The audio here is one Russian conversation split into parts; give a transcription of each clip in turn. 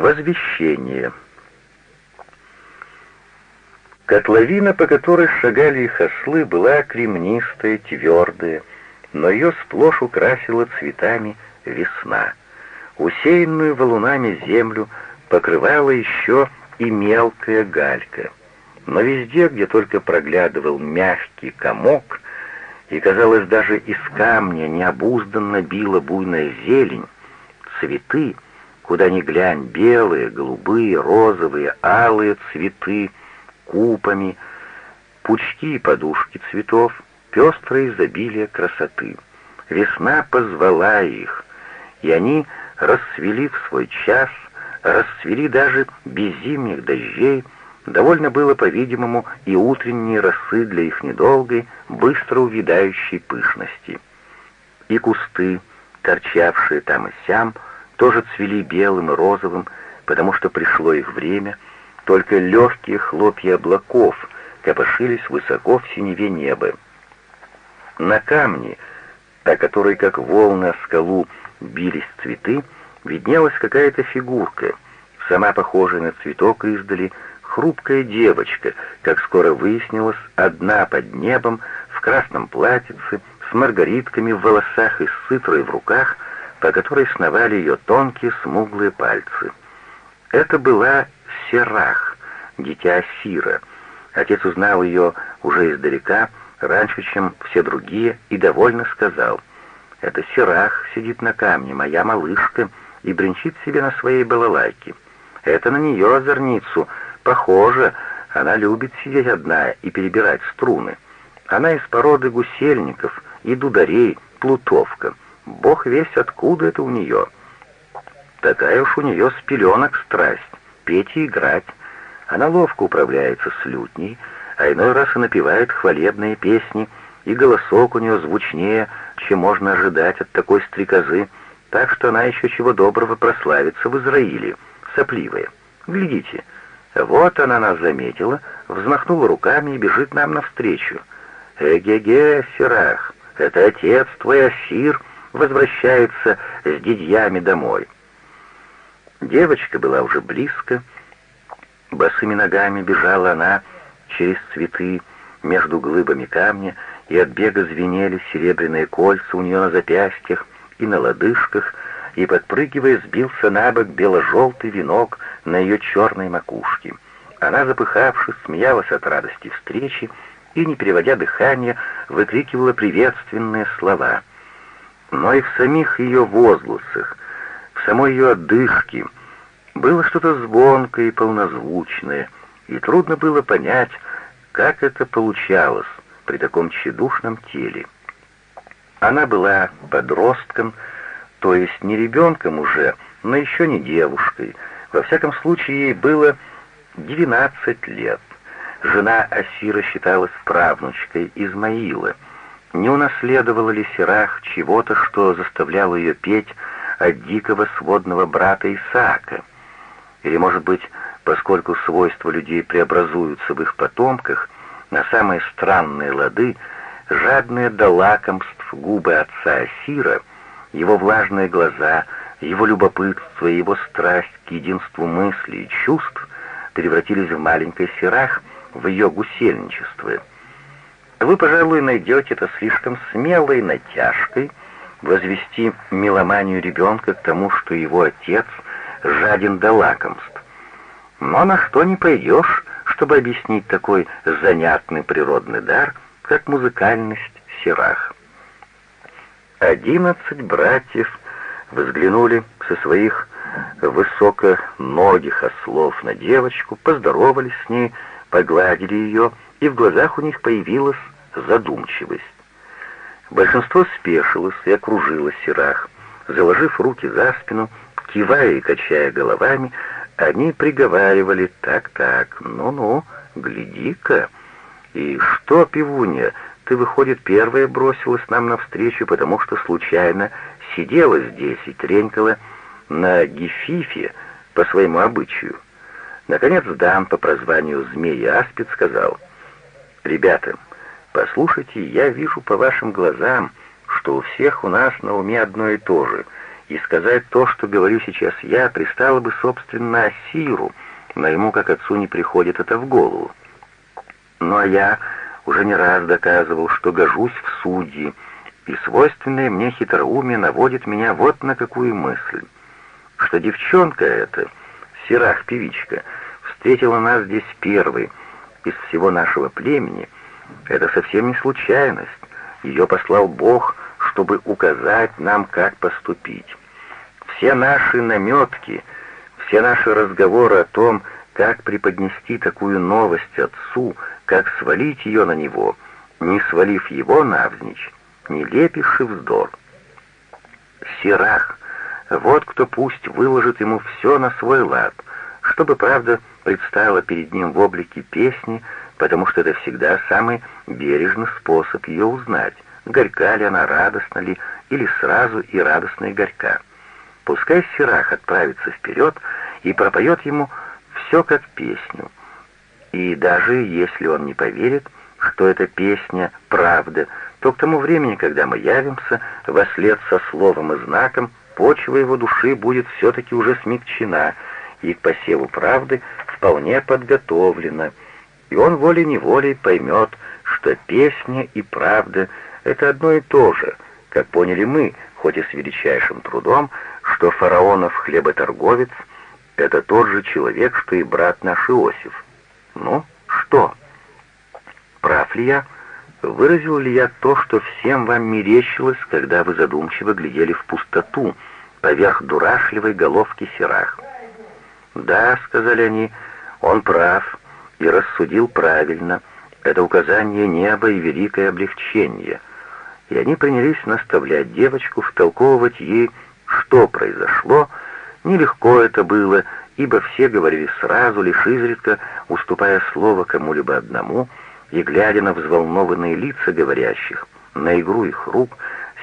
Возвещение. Котловина, по которой шагали их ослы, была кремнистая, твердая, но ее сплошь украсила цветами весна. Усеянную валунами землю покрывала еще и мелкая галька. Но везде, где только проглядывал мягкий комок, и, казалось, даже из камня необузданно била буйная зелень, цветы, куда ни глянь, белые, голубые, розовые, алые цветы, купами, пучки и подушки цветов, пестрое изобилие красоты. Весна позвала их, и они расцвели в свой час, расцвели даже без зимних дождей, довольно было, по-видимому, и утренней росы для их недолгой, быстро увядающей пышности. И кусты, торчавшие там и сям, тоже цвели белым и розовым, потому что пришло их время, только легкие хлопья облаков копошились высоко в синеве неба. На камне, о которой, как волны о скалу, бились цветы, виднелась какая-то фигурка, сама похожая на цветок издали, хрупкая девочка, как скоро выяснилось, одна под небом, в красном платьице, с маргаритками в волосах и с цитрой в руках, по которой сновали ее тонкие смуглые пальцы. Это была Серах, дитя Сира. Отец узнал ее уже издалека, раньше, чем все другие, и довольно сказал, «Это Серах сидит на камне, моя малышка, и бренчит себе на своей балалайке. Это на нее, озорницу, похоже, она любит сидеть одна и перебирать струны. Она из породы гусельников и дударей, плутовка. Бог весь откуда это у нее. Такая уж у нее с пеленок страсть, петь и играть. Она ловко управляется с лютней, а иной раз и напевает хвалебные песни, и голосок у нее звучнее, чем можно ожидать от такой стрекозы, так что она еще чего доброго прославится в Израиле, сопливая. Глядите, вот она нас заметила, взмахнула руками и бежит нам навстречу. «Эге-ге, Сирах, это отец твой Асир возвращается с дядьями домой». Девочка была уже близко, босыми ногами бежала она через цветы между глыбами камня, и от бега звенели серебряные кольца у нее на запястьях и на лодыжках, и, подпрыгивая, сбился на бок бело-желтый венок на ее черной макушке. Она, запыхавшись, смеялась от радости встречи и, не переводя дыхания, выкрикивала приветственные слова. Но и в самих ее возгласах, в самой ее отдышке было что-то звонкое и полнозвучное, и трудно было понять, как это получалось при таком тщедушном теле. Она была подростком, то есть не ребенком уже, но еще не девушкой. Во всяком случае, ей было 12 лет. Жена Асира считалась правнучкой Измаила. Не унаследовала ли Сирах чего-то, что заставляло ее петь от дикого сводного брата Исаака? Или, может быть, поскольку свойства людей преобразуются в их потомках, на самые странные лады, жадные до лакомств губы отца Асира — его влажные глаза, его любопытство, его страсть к единству мыслей и чувств превратились в маленький серах в ее гусельничество. Вы, пожалуй, найдете это слишком смелой натяжкой возвести меломанию ребенка к тому, что его отец жаден до лакомств. Но на что не пойдешь, чтобы объяснить такой занятный природный дар, как музыкальность серах. Одиннадцать братьев взглянули со своих высоконогих ослов на девочку, поздоровались с ней, погладили ее, и в глазах у них появилась задумчивость. Большинство спешилось и окружило Сирах. Заложив руки за спину, кивая и качая головами, они приговаривали «так-так, ну-ну, гляди-ка». «И что, пивунья, ты, выходит, первая бросилась нам навстречу, потому что случайно сидела здесь и тренькала на гефифе по своему обычаю. Наконец Дан по прозванию Змея Аспид сказал, «Ребята, послушайте, я вижу по вашим глазам, что у всех у нас на уме одно и то же, и сказать то, что говорю сейчас я, пристало бы, собственно, Асиру, но ему, как отцу, не приходит это в голову. Ну а я уже не раз доказывал, что гожусь в судьи, и свойственное мне хитроумие наводит меня вот на какую мысль, что девчонка эта, Сирах-певичка, встретила нас здесь первой из всего нашего племени, это совсем не случайность. Ее послал Бог, чтобы указать нам, как поступить. Все наши наметки, все наши разговоры о том, как преподнести такую новость отцу, как свалить ее на него, не свалив его навзничь, нелепейший вздор. Сирах, вот кто пусть выложит ему все на свой лад, чтобы, правда, предстала перед ним в облике песни, потому что это всегда самый бережный способ ее узнать, горька ли она, радостна ли, или сразу и радостно и горька. Пускай Сирах отправится вперед и пропоет ему все как песню. И даже если он не поверит, что эта песня — правда, то к тому времени, когда мы явимся, вослед со словом и знаком, почва его души будет все-таки уже смягчена, и к посеву правды вполне подготовлена, и он волей-неволей поймет, что песня и правда — это одно и то же, как поняли мы, хоть и с величайшим трудом, что фараонов хлеботорговец — это тот же человек, что и брат наш Иосиф. Ну, что? Прав ли я? Выразил ли я то, что всем вам мерещилось, когда вы задумчиво глядели в пустоту, поверх дурашливой головки Сирах? «Да», — сказали они, — «он прав и рассудил правильно. Это указание неба и великое облегчение». И они принялись наставлять девочку, втолковывать ей, что произошло. Нелегко это было, ибо все говорили сразу, лишь изредка, уступая слово кому-либо одному — и, глядя на взволнованные лица говорящих, на игру их рук,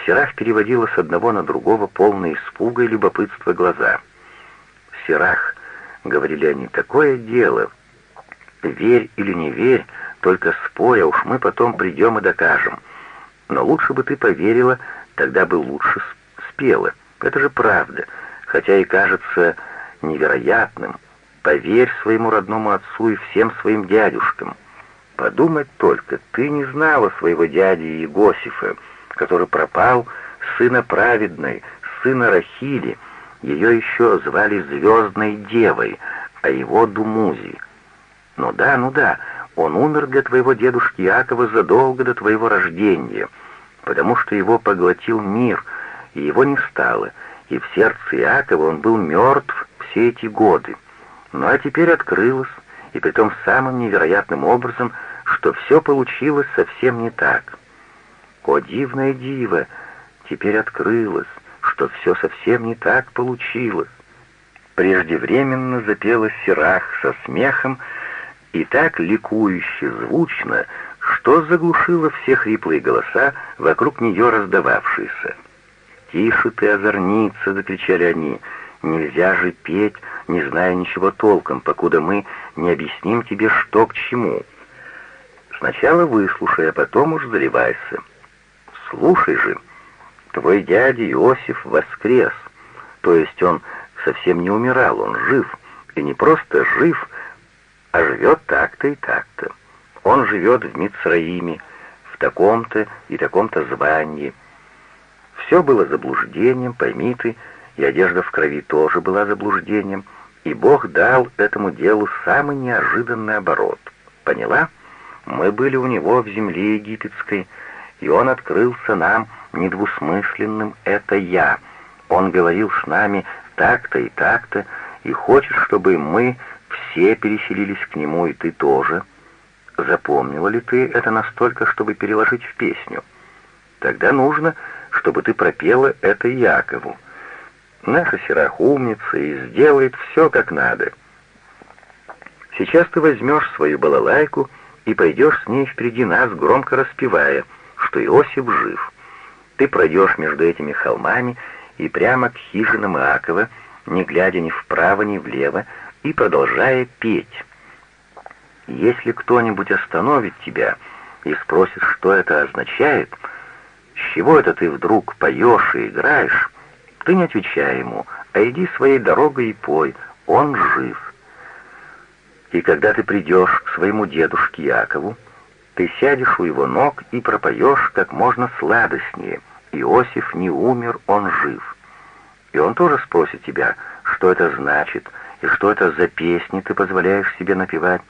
Сирах переводила с одного на другого полные испуга и любопытства глаза. «Сирах», — говорили они, — «такое дело. Верь или не верь, только спой, а уж мы потом придем и докажем. Но лучше бы ты поверила, тогда бы лучше спела. Это же правда, хотя и кажется невероятным. Поверь своему родному отцу и всем своим дядюшкам». Подумать только, ты не знала своего дяди Егосифа, который пропал, сына праведной, сына Рахили, ее еще звали Звездной Девой, а его Думузи. Ну да, ну да, он умер для твоего дедушки Якова задолго до твоего рождения, потому что его поглотил мир, и его не стало, и в сердце Иакова он был мертв все эти годы. Ну а теперь открылось, и притом самым невероятным образом — что все получилось совсем не так. О, дивное диво, теперь открылось, что все совсем не так получилось. Преждевременно запела Сирах со смехом и так ликующе звучно, что заглушило все хриплые голоса, вокруг нее раздававшиеся. «Тише ты, озорница!» — закричали они. «Нельзя же петь, не зная ничего толком, покуда мы не объясним тебе, что к чему». Сначала выслушай, а потом уж заливайся. Слушай же, твой дядя Иосиф воскрес, то есть он совсем не умирал, он жив, и не просто жив, а живет так-то и так-то. Он живет в Мицраиме, в таком-то и таком-то звании. Все было заблуждением, пойми ты, и одежда в крови тоже была заблуждением, и Бог дал этому делу самый неожиданный оборот. Поняла? — мы были у него в земле египетской, и он открылся нам недвусмысленным «это я». Он говорил с нами так-то и так-то, и хочет, чтобы мы все переселились к нему, и ты тоже. Запомнила ли ты это настолько, чтобы переложить в песню? Тогда нужно, чтобы ты пропела это Якову. Наша Сирах умница и сделает все как надо. Сейчас ты возьмешь свою балалайку — и пойдешь с ней впереди нас, громко распевая, что Иосиф жив. Ты пройдешь между этими холмами и прямо к хижинам Иакова, не глядя ни вправо, ни влево, и продолжая петь. Если кто-нибудь остановит тебя и спросит, что это означает, с чего это ты вдруг поешь и играешь, Ты не отвечай ему, а иди своей дорогой и пой, он жив. И когда ты придешь к своему дедушке Якову, ты сядешь у его ног и пропоешь как можно сладостнее. Иосиф не умер, он жив. И он тоже спросит тебя, что это значит, и что это за песни ты позволяешь себе напевать.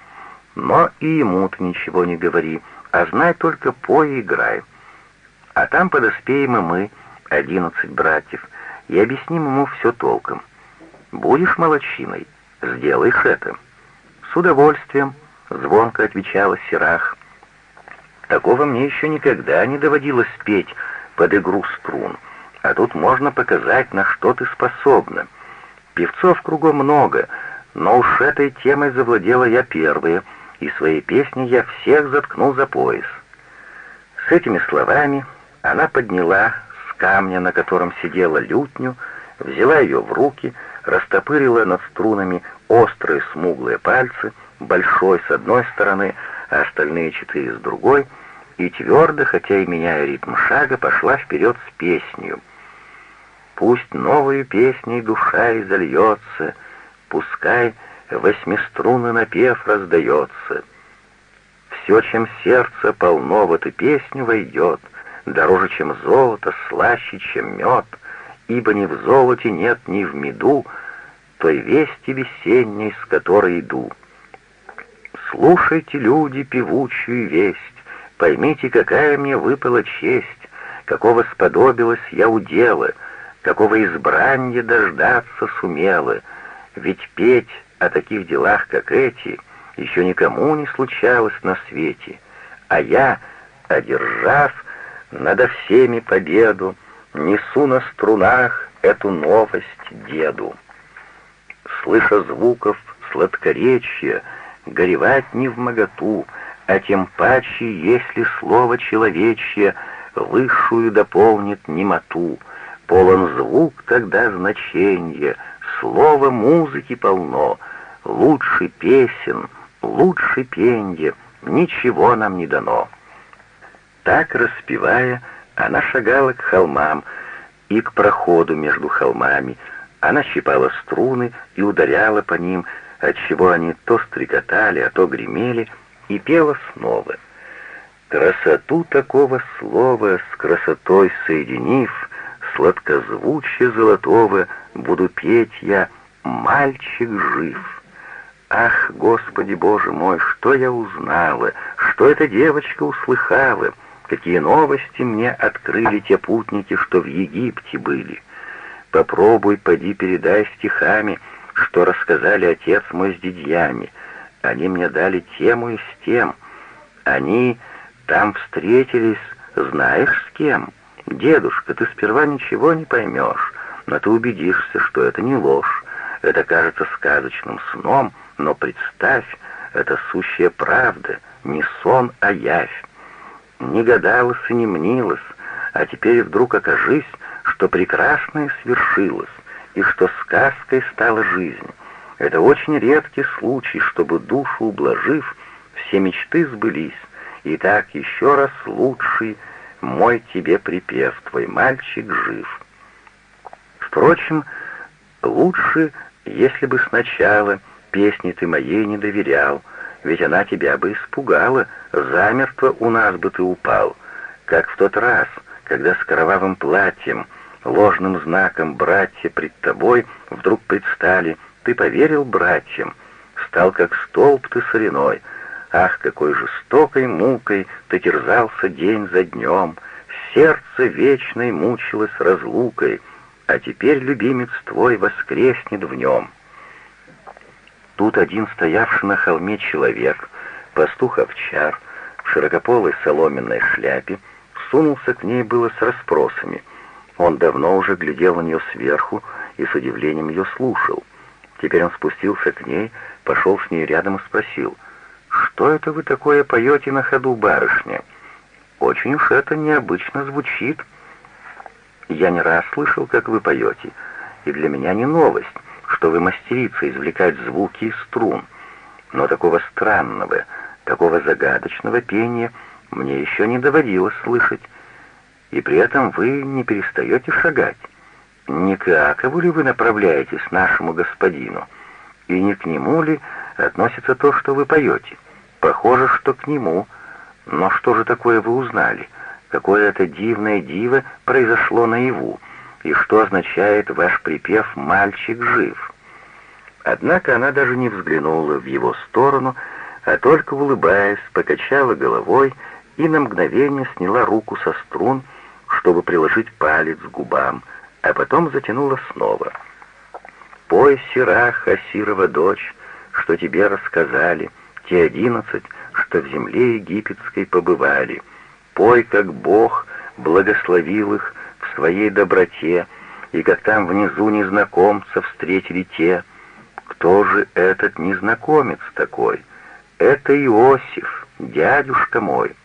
Но и ему ты ничего не говори, а знай только пой и играй. А там подоспеем и мы, одиннадцать братьев, и объясним ему все толком. Будешь молочиной, сделаешь это. С удовольствием, звонко отвечала Сирах. Такого мне еще никогда не доводилось петь под игру струн, а тут можно показать, на что ты способна. Певцов кругом много, но уж этой темой завладела я первая, и своей песни я всех заткнул за пояс. С этими словами она подняла с камня, на котором сидела лютню, взяла ее в руки, растопырила над струнами острые смуглые пальцы, большой с одной стороны, а остальные четыре с другой, и твердо, хотя и меняя ритм шага, пошла вперед с песнью. «Пусть новую песней душа изольется, пускай восьмиструнный напев раздается. Все, чем сердце полно в эту песню войдет, дороже, чем золото, слаще, чем мед, ибо ни в золоте нет, ни в меду той вести весенней, с которой иду. Слушайте, люди, певучую весть, поймите, какая мне выпала честь, какого сподобилась я удела, какого избрания дождаться сумела, ведь петь о таких делах, как эти, еще никому не случалось на свете, а я, одержав надо всеми победу, несу на струнах эту новость деду. Слыша звуков сладкоречия, горевать не в моготу, а тем паче, если слово человечье высшую дополнит немоту, полон звук тогда значенье, слово музыки полно, лучше песен, лучше пенье, ничего нам не дано. Так, распевая, она шагала к холмам и к проходу между холмами. Она щипала струны и ударяла по ним, отчего они то стрекотали, а то гремели, и пела снова. Красоту такого слова с красотой соединив, сладкозвучие золотого буду петь я «Мальчик жив». Ах, Господи Боже мой, что я узнала, что эта девочка услыхала, какие новости мне открыли те путники, что в Египте были. Попробуй, поди передай стихами, что рассказали отец мой с дядьями. Они мне дали тему и с тем. Они там встретились, знаешь с кем? Дедушка, ты сперва ничего не поймешь, но ты убедишься, что это не ложь. Это кажется сказочным сном, но представь, это сущая правда, не сон, а явь не гадалась и не мнилась, а теперь вдруг окажись, что прекрасное свершилось, и что сказкой стала жизнь. Это очень редкий случай, чтобы душу ублажив, все мечты сбылись. И так еще раз лучший мой тебе припев, твой мальчик жив. Впрочем, лучше, если бы сначала песни ты моей не доверял, ведь она тебя бы испугала, замертво у нас бы ты упал, как в тот раз, когда с кровавым платьем, ложным знаком братья пред тобой вдруг предстали, ты поверил братьям, стал как столб ты соляной, ах, какой жестокой мукой ты терзался день за днем, сердце вечной мучилось разлукой, а теперь любимец твой воскреснет в нем». Тут один стоявший на холме человек, пастух-овчар, в широкополой соломенной шляпе, сунулся к ней было с расспросами. Он давно уже глядел на нее сверху и с удивлением ее слушал. Теперь он спустился к ней, пошел с ней рядом и спросил, «Что это вы такое поете на ходу, барышня? Очень уж это необычно звучит. Я не раз слышал, как вы поете, и для меня не новость» что вы мастерица извлекать звуки из струн, но такого странного, такого загадочного пения мне еще не доводилось слышать, и при этом вы не перестаете шагать. Не к Иакову ли вы направляетесь, нашему господину? И не к нему ли относится то, что вы поете? Похоже, что к нему. Но что же такое вы узнали? Какое это дивное диво произошло наяву? И что означает ваш припев «мальчик жив»? Однако она даже не взглянула в его сторону, а только, улыбаясь, покачала головой и на мгновение сняла руку со струн, чтобы приложить палец к губам, а потом затянула снова. «Пой, Сирах, Асирова дочь, что тебе рассказали, те одиннадцать, что в земле египетской побывали. Пой, как Бог благословил их в своей доброте, и как там внизу незнакомца встретили те. Кто же этот незнакомец такой? Это Иосиф, дядюшка мой.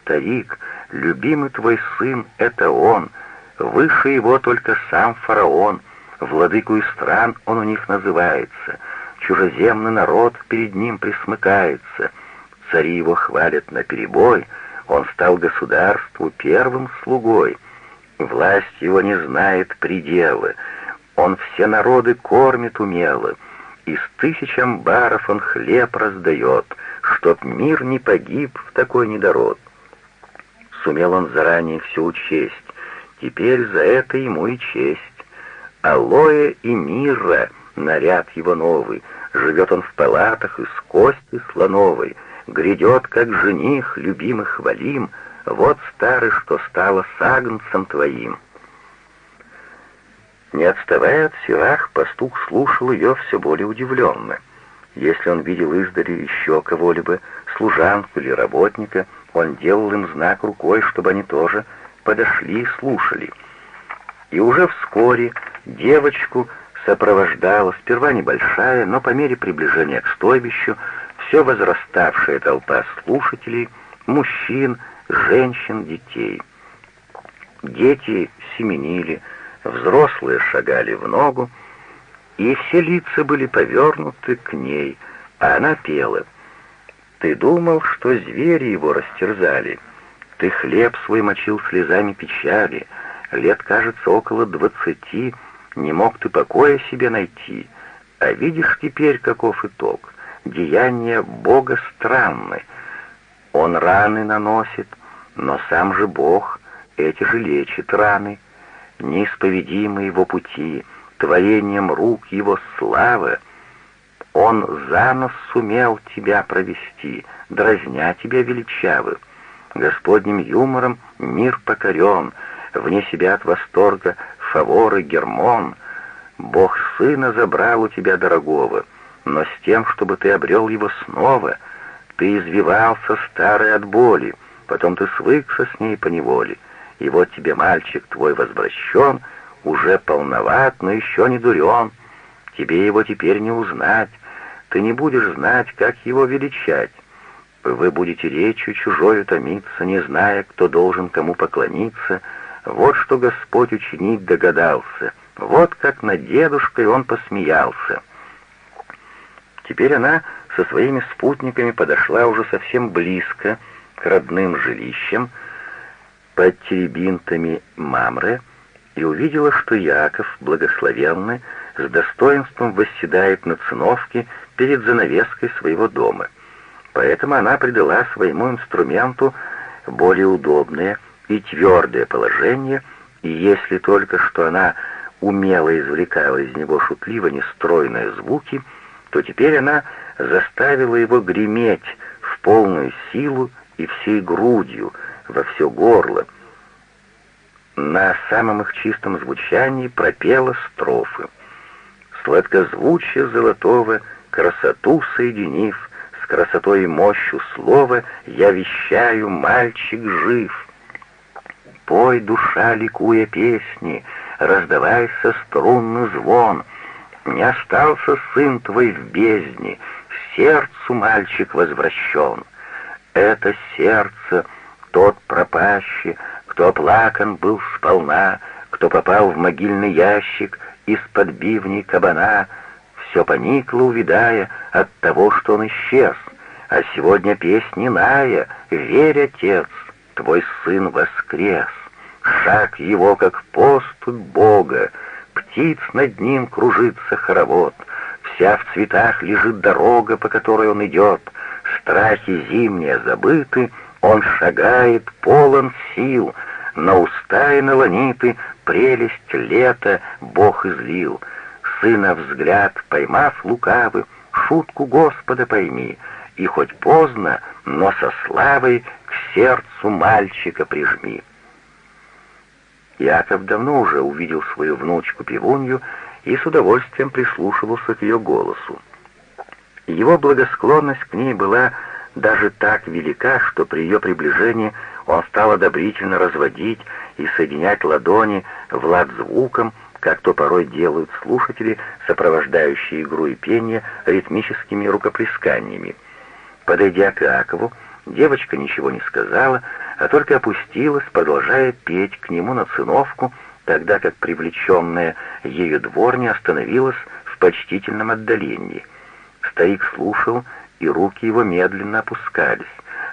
Старик, любимый твой сын, это он, выше его только сам фараон, владыку из стран он у них называется, чужеземный народ перед ним присмыкается, цари его хвалят наперебой, он стал государству первым слугой, власть его не знает предела, он все народы кормит умело, из тысяч амбаров он хлеб раздает, чтоб мир не погиб в такой недород. Сумел он заранее все учесть, теперь за это ему и честь. Алоэ и мира, наряд его новый, живет он в палатах из кости слоновой, грядет, как жених, любимых валим, вот старый, что стало сагнцем твоим. Не отставая от Сирах, пастух слушал ее все более удивленно. Если он видел издали еще кого-либо, служанку или работника, он делал им знак рукой, чтобы они тоже подошли и слушали. И уже вскоре девочку сопровождала сперва небольшая, но по мере приближения к стойбищу все возраставшая толпа слушателей, мужчин, женщин, детей. Дети семенили, взрослые шагали в ногу, и все лица были повернуты к ней, а она пела. «Ты думал, что звери его растерзали? Ты хлеб свой мочил слезами печали, лет, кажется, около двадцати, не мог ты покоя себе найти, а видишь теперь, каков итог, деяния Бога странны. Он раны наносит, но сам же Бог эти же лечит раны, неисповедимы его пути, творением рук его славы. Он за нос сумел тебя провести, дразня тебя величавы. Господним юмором мир покорен, вне себя от восторга фаворы Гермон. Бог сына забрал у тебя дорогого, но с тем, чтобы ты обрел его снова, ты извивался старый от боли, потом ты свыкся с ней по неволе, и вот тебе мальчик твой возвращен, уже полноват, но еще не дурен. Тебе его теперь не узнать, ты не будешь знать, как его величать. Вы будете речью чужою томиться, не зная, кто должен кому поклониться. Вот что Господь учинить догадался. Вот как над дедушкой он посмеялся. Теперь она со своими спутниками подошла уже совсем близко к родным жилищам, под теребинтами Мамре и увидела, что Яков, благословенный, с достоинством восседает на циновке перед занавеской своего дома. Поэтому она придала своему инструменту более удобное и твердое положение, и если только что она умело извлекала из него шутливо нестройные звуки, то теперь она заставила его греметь в полную силу и всей грудью, во все горло. На самом их чистом звучании пропела строфы. Сладкозвучие золотого, красоту соединив, с красотой и мощью слова я вещаю, мальчик жив. Пой, душа, ликуя песни, раздавайся струнный звон. Не остался сын твой в бездне, сердцу мальчик возвращен. Это сердце — тот пропащий, кто оплакан был сполна, кто попал в могильный ящик из-под бивней кабана, все поникло, увидая от того, что он исчез. А сегодня песни ная, верь, отец, твой сын воскрес. Шаг его, как поступь Бога, птиц над ним кружится хоровод. Вся в цветах лежит дорога, по которой он идет. Страхи зимние забыты, он шагает, полон сил. На уста и на ланиты прелесть лета Бог излил. Сына взгляд, поймав лукавый, шутку Господа пойми, и хоть поздно, но со славой к сердцу мальчика прижми. Яков давно уже увидел свою внучку Пивунью и с удовольствием прислушивался к ее голосу. Его благосклонность к ней была даже так велика, что при ее приближении он стал одобрительно разводить и соединять ладони в лад звуком, как то порой делают слушатели, сопровождающие игру и пение ритмическими рукоплесканиями. Подойдя к Иакову, девочка ничего не сказала, а только опустилась, продолжая петь к нему на циновку, тогда как привлеченная ею дворня остановилась в почтительном отдалении. Старик слушал, и руки его медленно опускались.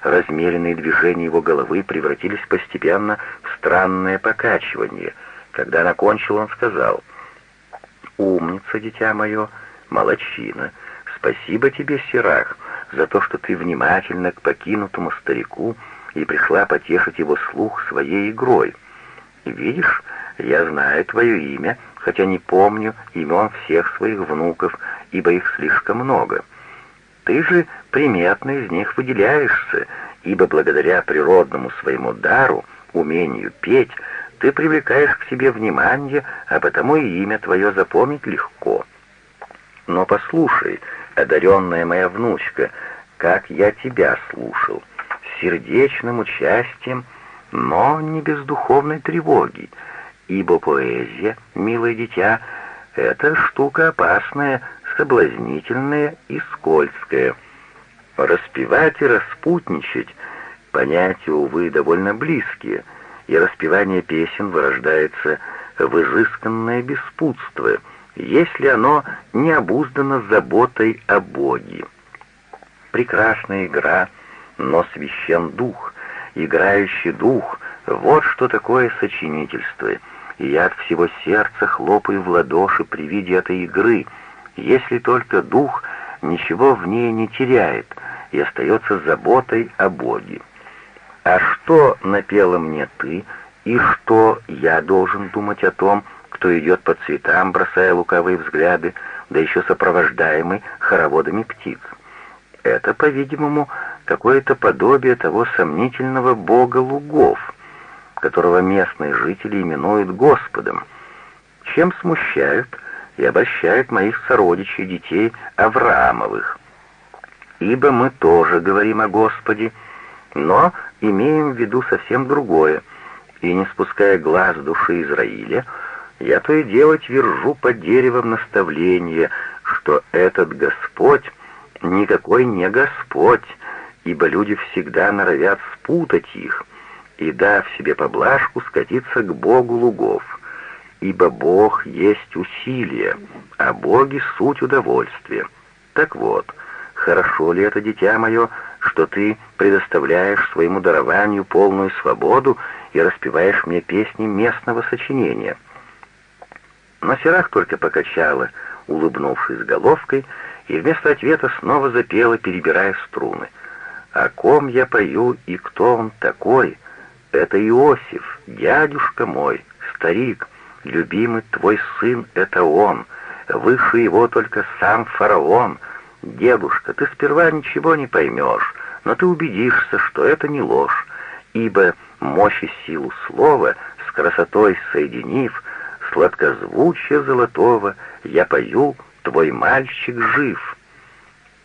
Размеренные движения его головы превратились постепенно в странное покачивание. Когда она кончила, он сказал, «Умница, дитя мое, молочина, спасибо тебе, Сирах, за то, что ты внимательна к покинутому старику и пришла потешить его слух своей игрой. Видишь, я знаю твое имя, хотя не помню имен всех своих внуков, ибо их слишком много». Ты же приметно из них выделяешься, ибо благодаря природному своему дару, умению петь, ты привлекаешь к себе внимание, а потому и имя твое запомнить легко. Но послушай, одаренная моя внучка, как я тебя слушал, сердечным участием, но не без духовной тревоги, ибо поэзия, милое дитя, это штука опасная, соблазнительное и скользкое. Распевать и распутничать — понятия, увы, довольно близкие, и распевание песен вырождается в изысканное беспутство, если оно не обуздано заботой о Боге. Прекрасная игра, но священ дух, играющий дух — вот что такое сочинительство, и я от всего сердца хлопаю в ладоши при виде этой игры — если только дух ничего в ней не теряет и остается заботой о Боге. А что напела мне ты, и что я должен думать о том, кто идет по цветам, бросая лукавые взгляды, да еще сопровождаемый хороводами птиц? Это, по-видимому, какое-то подобие того сомнительного бога лугов, которого местные жители именуют Господом. Чем смущают и обольщает моих сородичей, детей Авраамовых. Ибо мы тоже говорим о Господе, но имеем в виду совсем другое, и не спуская глаз души Израиля, я то и дело твержу под деревом наставление, что этот Господь никакой не Господь, ибо люди всегда норовят спутать их, и, дав себе поблажку, скатиться к Богу лугов ибо Бог есть усилие, а боги — суть удовольствия. Так вот, хорошо ли это, дитя мое, что ты предоставляешь своему дарованию полную свободу и распеваешь мне песни местного сочинения?» Но Серах только покачала, улыбнувшись головкой, и вместо ответа снова запела, перебирая струны. «О ком я пою и кто он такой? Это Иосиф, дядюшка мой, старик, Любимый твой сын — это он, выше его только сам фараон. Дедушка, ты сперва ничего не поймешь, но ты убедишься, что это не ложь, ибо мощь и силу слова с красотой соединив, сладкозвучие золотого, я пою, твой мальчик жив.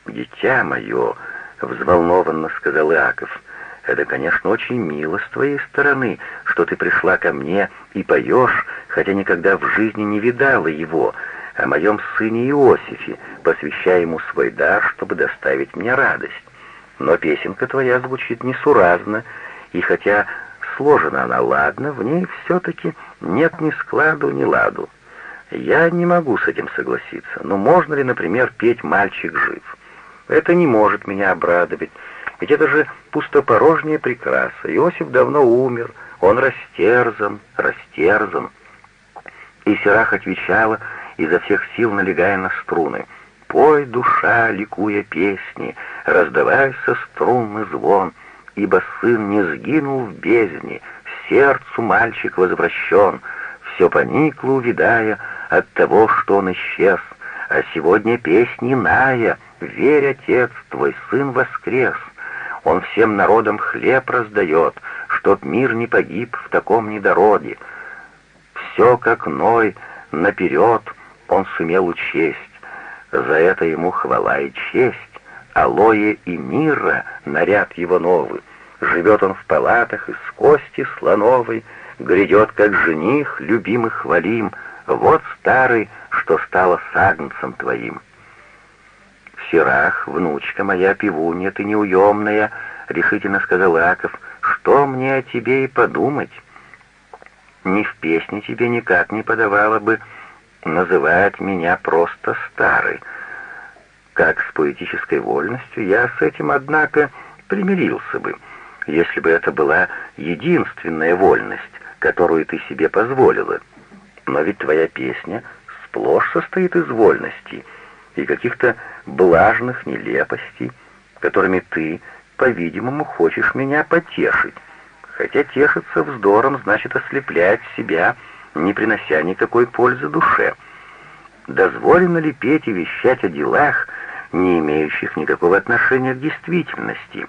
«Дитя мое», — взволнованно сказал Иаков, — «это, конечно, очень мило с твоей стороны, что ты пришла ко мне и поешь, хотя никогда в жизни не видала его, о моем сыне Иосифе, посвящая ему свой дар, чтобы доставить мне радость. Но песенка твоя звучит несуразно, и хотя сложена она ладно, в ней все-таки нет ни складу, ни ладу. Я не могу с этим согласиться, но можно ли, например, петь «Мальчик жив»? Это не может меня обрадовать, ведь это же пустопорожняя прекраса. Иосиф давно умер, он растерзан, растерзан. И Серах отвечала, изо всех сил налегая на струны. «Пой, душа, ликуя песни, раздавайся струнный звон, ибо сын не сгинул в бездне, сердцу мальчик возвращен, все поникло, увидая от того, что он исчез, а сегодня песни ная, верь, отец, твой сын воскрес, он всем народам хлеб раздает, чтоб мир не погиб в таком недороде. Все как Ной, наперед он сумел учесть, за это ему хвала и честь. Алоэ и мира наряд его новый, живет он в палатах из кости слоновой, грядет как жених, любимый хвалим, вот старый, что стало сагнцем твоим. В серах, внучка моя пивунья, ты неуемная, — решительно сказал Аков, — что мне о тебе и подумать? Ни в песне тебе никак не подавала бы, называет меня просто старый. Как с поэтической вольностью, я с этим, однако, примирился бы, если бы это была единственная вольность, которую ты себе позволила. Но ведь твоя песня сплошь состоит из вольностей и каких-то блажных нелепостей, которыми ты, по-видимому, хочешь меня потешить. Хотя тешиться вздором значит ослеплять себя, не принося никакой пользы душе. Дозволено ли петь и вещать о делах, не имеющих никакого отношения к действительности?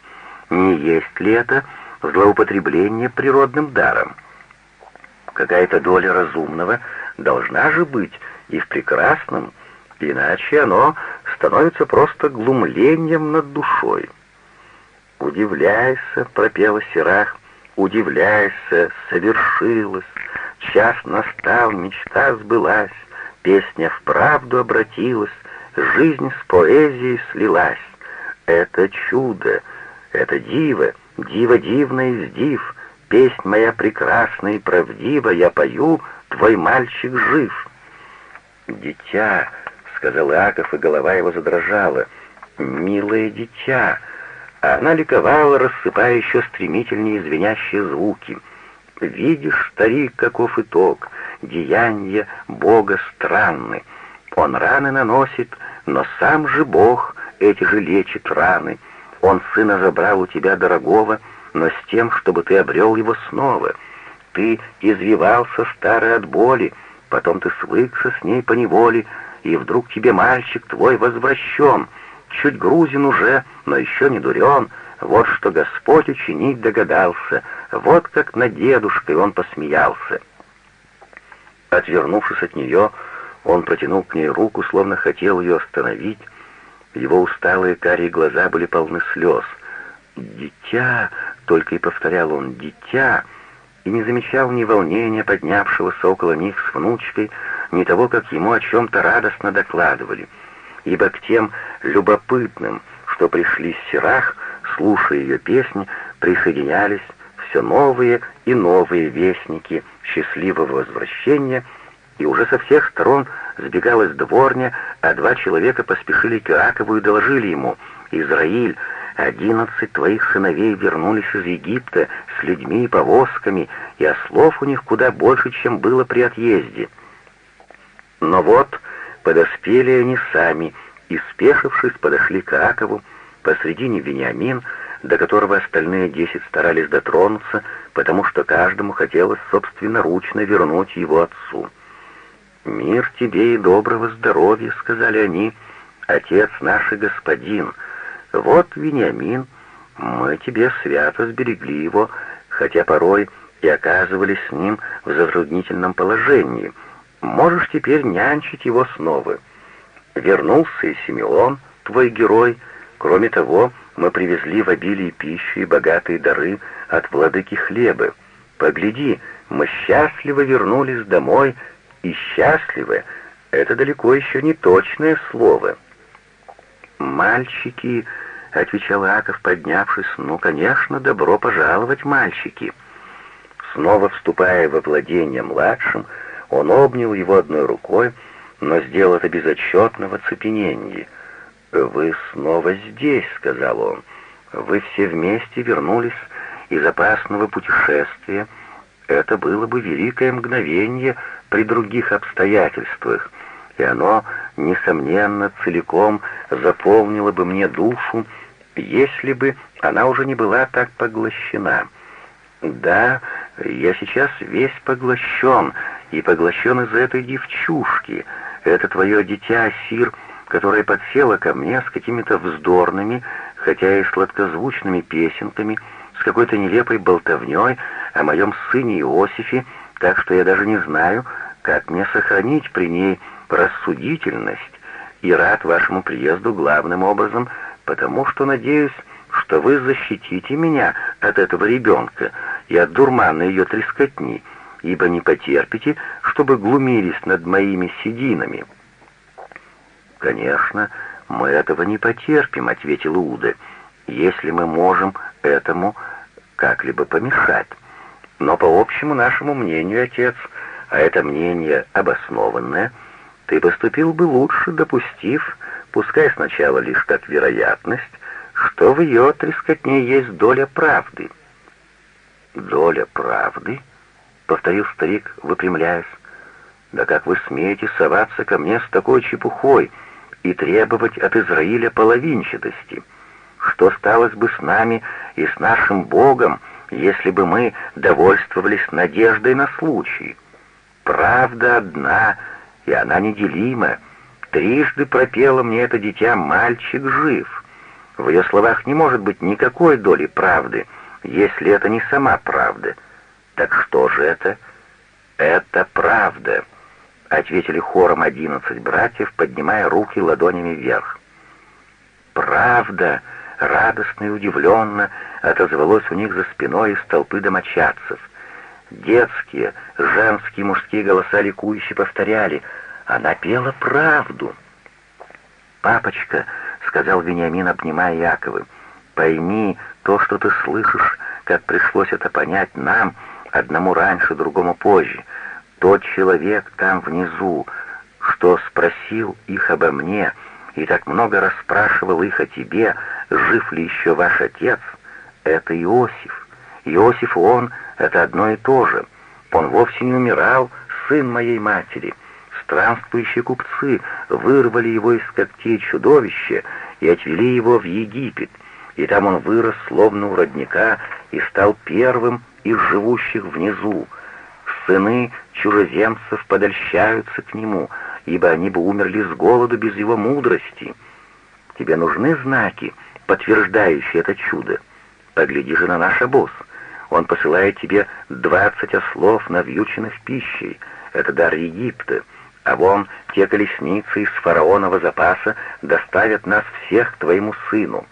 Не есть ли это злоупотребление природным даром? Какая-то доля разумного должна же быть и в прекрасном, иначе оно становится просто глумлением над душой. «Удивляйся», — пропела Серах, — «удивляйся, совершилось, час настал, мечта сбылась, песня вправду обратилась, жизнь с поэзией слилась. Это чудо, это диво, диво дивное из див, песнь моя прекрасная и правдива, я пою, твой мальчик жив». «Дитя», — сказал Иаков, и голова его задрожала, — «милое дитя». Она ликовала, рассыпая еще стремительнее звенящие звуки. «Видишь, старик, каков итог, деяния Бога странны. Он раны наносит, но сам же Бог эти же лечит раны. Он сына забрал у тебя дорогого, но с тем, чтобы ты обрел его снова. Ты извивался старый от боли, потом ты свыкся с ней по неволе, и вдруг тебе мальчик твой возвращен. Чуть грузин уже, но еще не дурен, вот что Господь учинить догадался, вот как над дедушкой он посмеялся. Отвернувшись от нее, он протянул к ней руку, словно хотел ее остановить. Его усталые карие глаза были полны слез. «Дитя!» — только и повторял он, «дитя!» и не замечал ни волнения, поднявшегося около них с внучкой, ни того, как ему о чем-то радостно докладывали, ибо к тем любопытным, что пришли с Сирах, слушая ее песни, присоединялись все новые и новые вестники счастливого возвращения, и уже со всех сторон сбегалась дворня, а два человека поспешили к Иакову и доложили ему, «Израиль, одиннадцать твоих сыновей вернулись из Египта с людьми и повозками, и ослов у них куда больше, чем было при отъезде». Но вот подоспели они сами, и, спешившись, подошли к Иакову, посредине Вениамин, до которого остальные десять старались дотронуться, потому что каждому хотелось собственноручно вернуть его отцу. «Мир тебе и доброго здоровья», — сказали они, — «отец наш и господин. Вот Вениамин, мы тебе свято сберегли его, хотя порой и оказывались с ним в затруднительном положении. Можешь теперь нянчить его снова». Вернулся и Симеон, твой герой. Кроме того, мы привезли в обилии пищи и богатые дары от владыки хлеба. Погляди, мы счастливо вернулись домой, и счастливы — это далеко еще не точное слово. «Мальчики», — отвечал Аков, поднявшись, — «ну, конечно, добро пожаловать, мальчики». Снова вступая во владение младшим, он обнял его одной рукой, но сделал это безотчетно в оцепенении. «Вы снова здесь», — сказал он. «Вы все вместе вернулись из опасного путешествия. Это было бы великое мгновение при других обстоятельствах, и оно, несомненно, целиком заполнило бы мне душу, если бы она уже не была так поглощена. Да, я сейчас весь поглощен, и поглощен из-за этой девчушки. Это твое дитя, Сир, которое подсело ко мне с какими-то вздорными, хотя и сладкозвучными песенками, с какой-то нелепой болтовней о моем сыне Иосифе, так что я даже не знаю, как мне сохранить при ней рассудительность, и рад вашему приезду главным образом, потому что надеюсь, что вы защитите меня от этого ребенка и от дурмана ее трескотни, ибо не потерпите, чтобы глумились над моими сединами». «Конечно, мы этого не потерпим», — ответил Уда, — «если мы можем этому как-либо помешать. Но по общему нашему мнению, отец, а это мнение обоснованное, ты поступил бы лучше, допустив, пускай сначала лишь как вероятность, что в ее трескотне есть доля правды». «Доля правды?» — повторил старик, выпрямляясь. «Да как вы смеете соваться ко мне с такой чепухой и требовать от Израиля половинчатости? Что сталось бы с нами и с нашим Богом, если бы мы довольствовались надеждой на случай? Правда одна, и она неделима. Трижды пропела мне это дитя «Мальчик жив». В ее словах не может быть никакой доли правды, если это не сама правда. Так что же это? Это правда, ответили хором одиннадцать братьев, поднимая руки ладонями вверх. Правда, радостно и удивленно отозвалось у них за спиной из толпы домочадцев. Детские, женские, мужские голоса ликующе повторяли «Она пела правду!» «Папочка», — сказал Вениамин, обнимая Якова, — «пойми то, что ты слышишь, как пришлось это понять нам, одному раньше, другому позже. Тот человек там внизу, что спросил их обо мне и так много расспрашивал их о тебе, жив ли еще ваш отец, это Иосиф. Иосиф он — это одно и то же. Он вовсе не умирал, сын моей матери. Странствующие купцы вырвали его из когтей чудовища и отвели его в Египет, и там он вырос, словно у родника, и стал первым из живущих внизу. Сыны чужеземцев подольщаются к нему, ибо они бы умерли с голоду без его мудрости. Тебе нужны знаки, подтверждающие это чудо. Погляди же на наш обоз. Он посылает тебе двадцать ослов, навьюченных пищей. Это дар Египта. А вон те колесницы из фараонова запаса доставят нас всех к твоему сыну.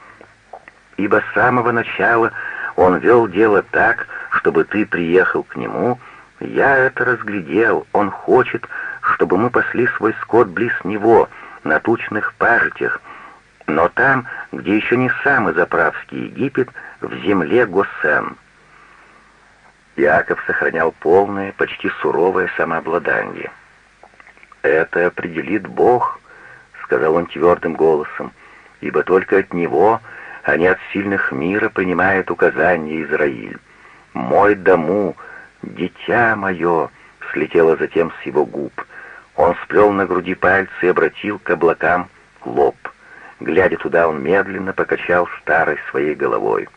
Ибо с самого начала он вел дело так, чтобы ты приехал к нему. Я это разглядел. Он хочет, чтобы мы пасли свой скот близ него, на тучных пажитях, но там, где еще не самый заправский Египет, в земле Госен. Иаков сохранял полное, почти суровое самообладание. «Это определит Бог», — сказал он твердым голосом, «ибо только от Него, а не от сильных мира принимает указания Израиль. Мой дому, дитя мое», — слетело затем с его губ. Он сплел на груди пальцы и обратил к облакам лоб. Глядя туда, он медленно покачал старой своей головой.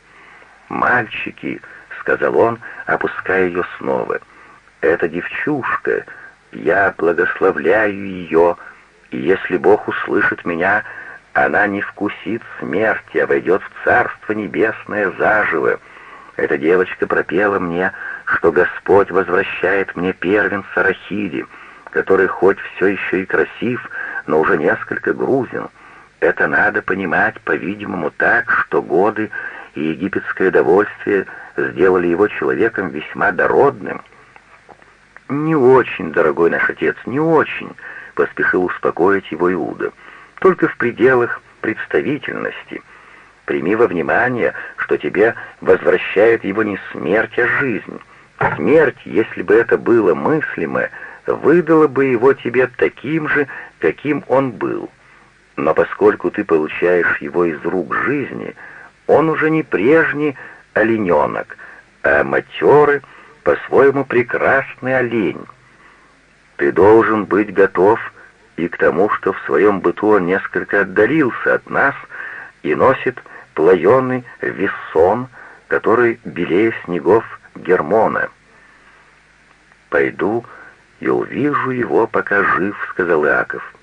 «Мальчики», — сказал он, опуская ее снова, — «это девчушка, я благословляю ее, и если Бог услышит меня, она не вкусит смерти, а войдет в Царство Небесное заживо. Эта девочка пропела мне, что Господь возвращает мне первенца Рахиди, который хоть все еще и красив, но уже несколько грузин. Это надо понимать, по-видимому, так, что годы и египетское довольствие сделали его человеком весьма дородным. «Не очень, дорогой наш отец, не очень», — поспешил успокоить его Иуда. «Только в пределах представительности. Прими во внимание, что тебе возвращает его не смерть, а жизнь. Смерть, если бы это было мыслимо, выдала бы его тебе таким же, каким он был. Но поскольку ты получаешь его из рук жизни, он уже не прежний олененок, а матерый, по-своему прекрасный олень. Ты должен быть готов и к тому, что в своем быту он несколько отдалился от нас и носит плаеный вессон, который белее снегов Гермона. «Пойду и увижу его, пока жив», — сказал Иаков.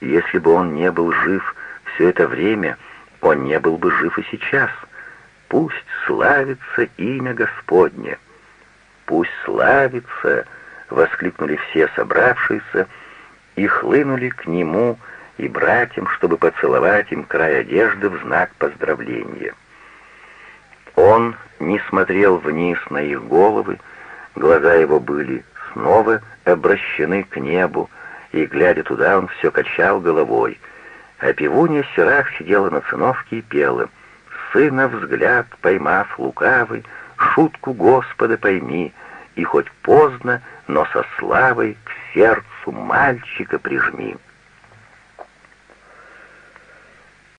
«Если бы он не был жив все это время, он не был бы жив и сейчас. Пусть славится имя Господне». «Пусть славится!» — воскликнули все собравшиеся и хлынули к нему и братьям, чтобы поцеловать им край одежды в знак поздравления. Он не смотрел вниз на их головы, глаза его были снова обращены к небу, и, глядя туда, он все качал головой. А пивунья Сирах сидела на циновке и пела. «Сына взгляд, поймав лукавый, шутку Господа пойми, и хоть поздно, но со славой к сердцу мальчика прижми».